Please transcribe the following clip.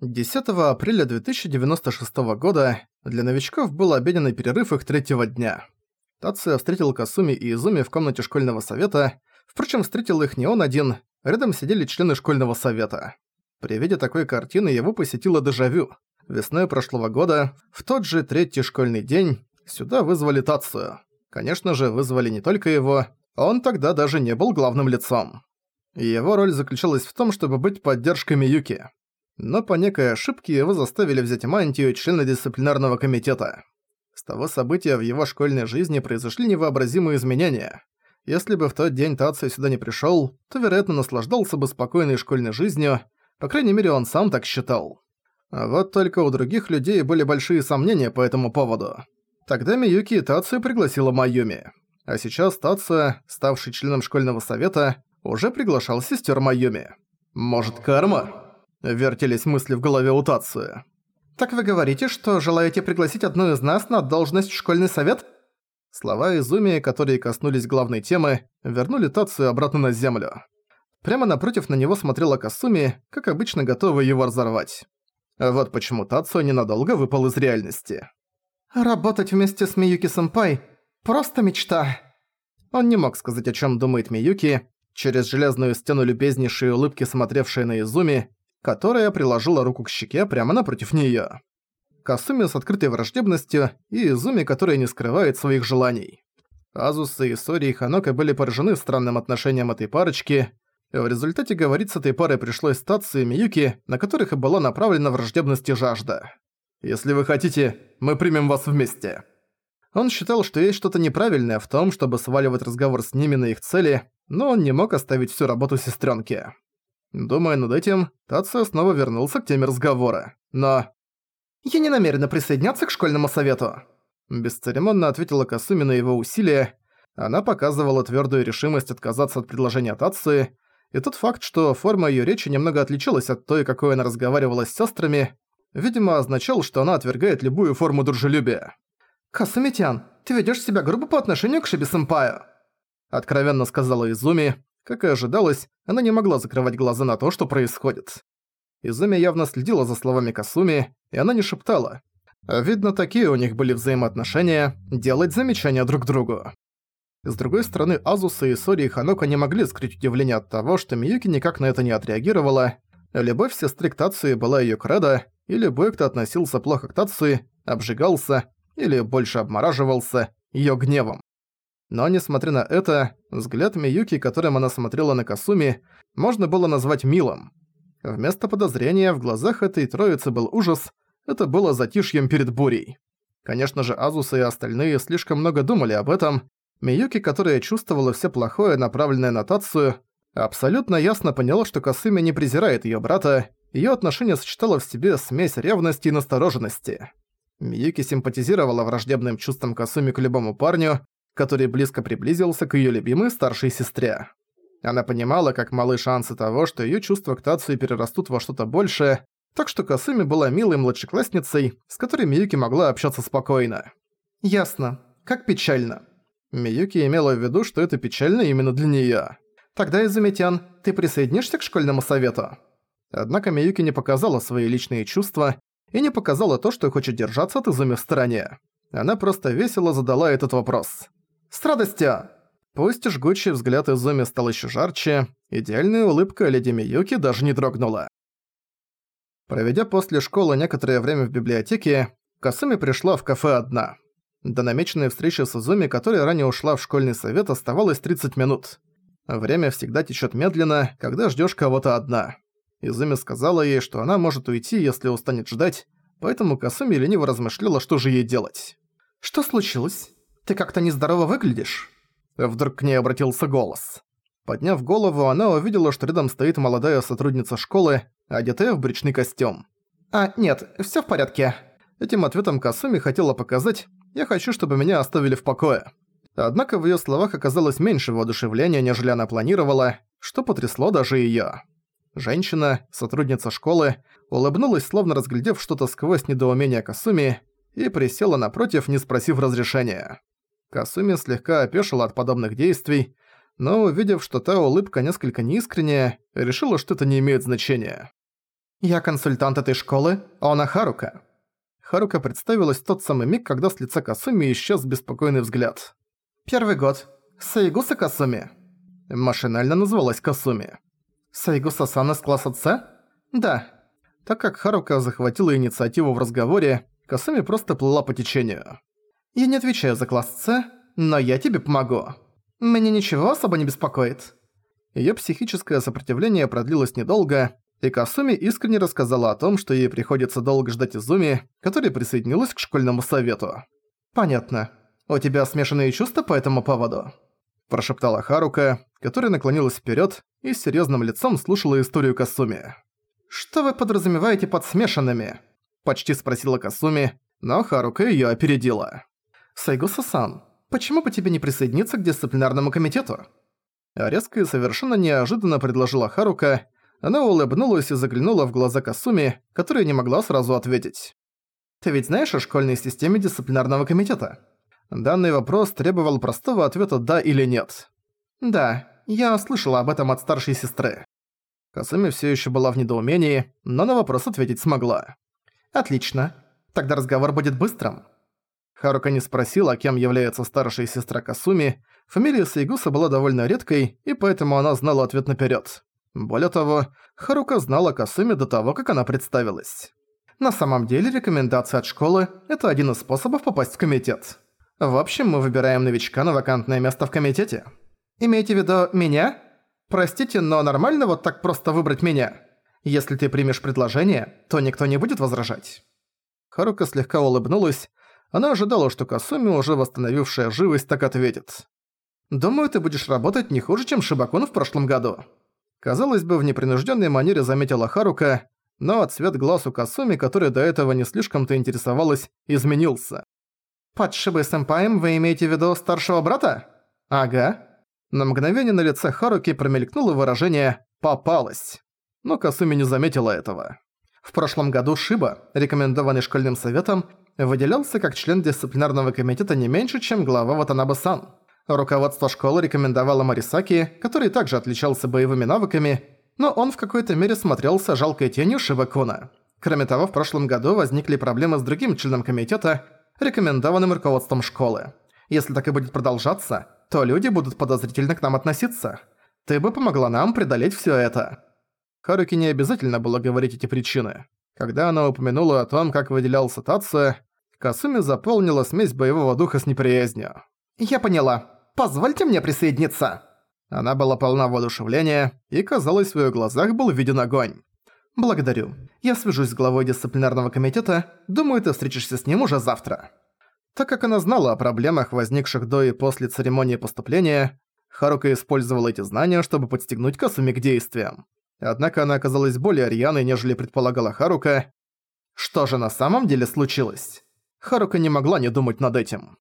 10 апреля 2096 года для новичков был обеденный перерыв их третьего дня. Тация встретил Касуми и Изуми в комнате школьного совета, впрочем, встретил их не он один, рядом сидели члены школьного совета. При виде такой картины его посетило дежавю. Весной прошлого года, в тот же третий школьный день, сюда вызвали Тацию. Конечно же, вызвали не только его, он тогда даже не был главным лицом. Его роль заключалась в том, чтобы быть поддержкой Миюки. Но по некой ошибке его заставили взять мантию члена дисциплинарного комитета. С того события в его школьной жизни произошли невообразимые изменения. Если бы в тот день Тацию сюда не пришёл, то, вероятно, наслаждался бы спокойной школьной жизнью, по крайней мере, он сам так считал. А вот только у других людей были большие сомнения по этому поводу. Тогда Миюки Тацию пригласила Майюми. А сейчас Тация, ставший членом школьного совета, уже приглашал сестер Майюми. «Может, карма?» Вертелись мысли в голове у Тации. «Так вы говорите, что желаете пригласить одну из нас на должность в школьный совет?» Слова Изуми, которые коснулись главной темы, вернули Тацию обратно на землю. Прямо напротив на него смотрела Касуми, как обычно готовая его разорвать. Вот почему Тацию ненадолго выпал из реальности. «Работать вместе с Миюки-сэмпай – просто мечта!» Он не мог сказать, о чем думает Миюки, через железную стену любезнейшей улыбки смотревшей на Изуми, которая приложила руку к щеке прямо напротив неё. Касуми с открытой враждебностью и Изуми, которая не скрывает своих желаний. Азуса, Исори и Хонока были поражены странным отношением этой парочки. В результате говорить с этой парой пришлось Тацуе и Миюки, на которых и была направлена враждебность и жажда. Если вы хотите, мы примем вас вместе». Он считал, что есть что-то неправильное в том, чтобы сваливать разговор с ними на их цели, но он не мог оставить всю работу сестренке. Думая над этим, Тацио снова вернулся к теме разговора. Но... «Я не намерена присоединяться к школьному совету», бесцеремонно ответила Касуми на его усилия. Она показывала твердую решимость отказаться от предложения Тации, и тот факт, что форма ее речи немного отличалась от той, какой она разговаривала с сестрами, видимо, означал, что она отвергает любую форму дружелюбия. «Касумитян, ты ведёшь себя грубо по отношению к Шиби-сэмпаю», откровенно сказала Изуми. Как и ожидалось, она не могла закрывать глаза на то, что происходит. Изуми явно следила за словами Касуми, и она не шептала. Видно, такие у них были взаимоотношения, делать замечания друг другу. С другой стороны, Азуса и Сори и Ханока не могли скрыть удивление от того, что Миюки никак на это не отреагировала. Любовь сестры к Тации была её кредо, и любой, кто относился плохо к Тации, обжигался или больше обмораживался её гневом. Но несмотря на это, взгляд Миюки, которым она смотрела на Касуми, можно было назвать милым. Вместо подозрения в глазах этой троицы был ужас, это было затишьем перед бурей. Конечно же, Азуса и остальные слишком много думали об этом. Миюки, которая чувствовала все плохое, направленное на Тацию, абсолютно ясно поняла, что Касуми не презирает её брата, её отношение сочетало в себе смесь ревности и настороженности. Миюки симпатизировала враждебным чувством Касуми к любому парню, который близко приблизился к её любимой старшей сестре. Она понимала, как малы шансы того, что её чувства к Тацию перерастут во что-то большее, так что Касуми была милой младшеклассницей, с которой Миюки могла общаться спокойно. «Ясно. Как печально». Миюки имела в виду, что это печально именно для неё. «Тогда, Изумитян, ты присоединишься к школьному совету?» Однако Миюки не показала свои личные чувства и не показала то, что хочет держаться от Изуми в стороне. Она просто весело задала этот вопрос. С радостью!» Пусть жгучий взгляд Изуми стал еще жарче, идеальная улыбка леди Миюки даже не дрогнула. Проведя после школы некоторое время в библиотеке, Касуми пришла в кафе одна. До намеченной встречи с Изуми, которая ранее ушла в школьный совет, оставалось 30 минут. Время всегда течет медленно, когда ждешь кого-то одна. Изуми сказала ей, что она может уйти, если устанет ждать, поэтому Касуми лениво размышляла, что же ей делать. «Что случилось?» Ты как-то нездорово выглядишь». Вдруг к ней обратился голос. Подняв голову, она увидела, что рядом стоит молодая сотрудница школы, одетая в брючный костюм. «А, нет, всё в порядке». Этим ответом Касуми хотела показать «Я хочу, чтобы меня оставили в покое». Однако в её словах оказалось меньше воодушевления, нежели она планировала, что потрясло даже её. Женщина, сотрудница школы, улыбнулась, словно разглядев что-то сквозь недоумение Касуми, и присела напротив, не спросив разрешения. Касуми слегка опешила от подобных действий, но увидев, что та улыбка несколько неискренняя, решила, что это не имеет значения. «Я консультант этой школы, Она Харука». Харука представилась в тот самый миг, когда с лица Касуми исчез беспокойный взгляд. «Первый год. Сайгуса Касуми». Машинально называлась Касуми. «Сайгуса-сан из класса С?» «Да». Так как Харука захватила инициативу в разговоре, Касуми просто плыла по течению. «Я не отвечаю за класс С, но я тебе помогу. Меня ничего особо не беспокоит». Её психическое сопротивление продлилось недолго, и Касуми искренне рассказала о том, что ей приходится долго ждать Изуми, которая присоединилась к школьному совету. «Понятно. У тебя смешанные чувства по этому поводу?» Прошептала Харука, которая наклонилась вперёд и с серьёзным лицом слушала историю Касуми. «Что вы подразумеваете под смешанными?» Почти спросила Касуми, но Харука её опередила. «Сайгуса-сан, почему бы тебе не присоединиться к дисциплинарному комитету?» Резко и совершенно неожиданно предложила Харука. Она улыбнулась и заглянула в глаза Касуми, которая не могла сразу ответить. «Ты ведь знаешь о школьной системе дисциплинарного комитета?» Данный вопрос требовал простого ответа «да» или «нет». «Да, я слышала об этом от старшей сестры». Касуми всё ещё была в недоумении, но на вопрос ответить смогла. «Отлично. Тогда разговор будет быстрым». Харука не спросила, кем является старшая сестра Касуми, фамилия Сайгуса была довольно редкой, и поэтому она знала ответ наперёд. Более того, Харука знала Касуми до того, как она представилась. На самом деле, рекомендация от школы – это один из способов попасть в комитет. В общем, мы выбираем новичка на вакантное место в комитете. Имейте в виду меня? Простите, но нормально вот так просто выбрать меня? Если ты примешь предложение, то никто не будет возражать. Харука слегка улыбнулась. Она ожидала, что Касуми, уже восстановившая живость, так ответит. «Думаю, ты будешь работать не хуже, чем Шибакун в прошлом году». Казалось бы, в непринужденной манере заметила Харука, но цвет глаз у Касуми, которая до этого не слишком-то интересовалась, изменился. «Под Шибой-сэмпаем вы имеете в виду старшего брата?» «Ага». На мгновение на лице Харуки промелькнуло выражение «попалась». Но Касуми не заметила этого. В прошлом году Шиба, рекомендованный школьным советом, выделялся как член дисциплинарного комитета не меньше, чем глава Ватанаба-сан. Руководство школы рекомендовало Марисаки, который также отличался боевыми навыками, но он в какой-то мере смотрелся жалкой тенью Шибакуна. Кроме того, в прошлом году возникли проблемы с другим членом комитета, рекомендованным руководством школы. Если так и будет продолжаться, то люди будут подозрительно к нам относиться. Ты бы помогла нам преодолеть всё это. Харуки не обязательно было говорить эти причины. Когда она упомянула о том, как выделялся Тация, Касуми заполнила смесь боевого духа с неприязнью. «Я поняла. Позвольте мне присоединиться!» Она была полна воодушевления, и, казалось, в её глазах был виден огонь. «Благодарю. Я свяжусь с главой дисциплинарного комитета. Думаю, ты встретишься с ним уже завтра». Так как она знала о проблемах, возникших до и после церемонии поступления, Харука использовала эти знания, чтобы подстегнуть Касуми к действиям. Однако она оказалась более рьяной, нежели предполагала Харука. Что же на самом деле случилось? Харука не могла не думать над этим.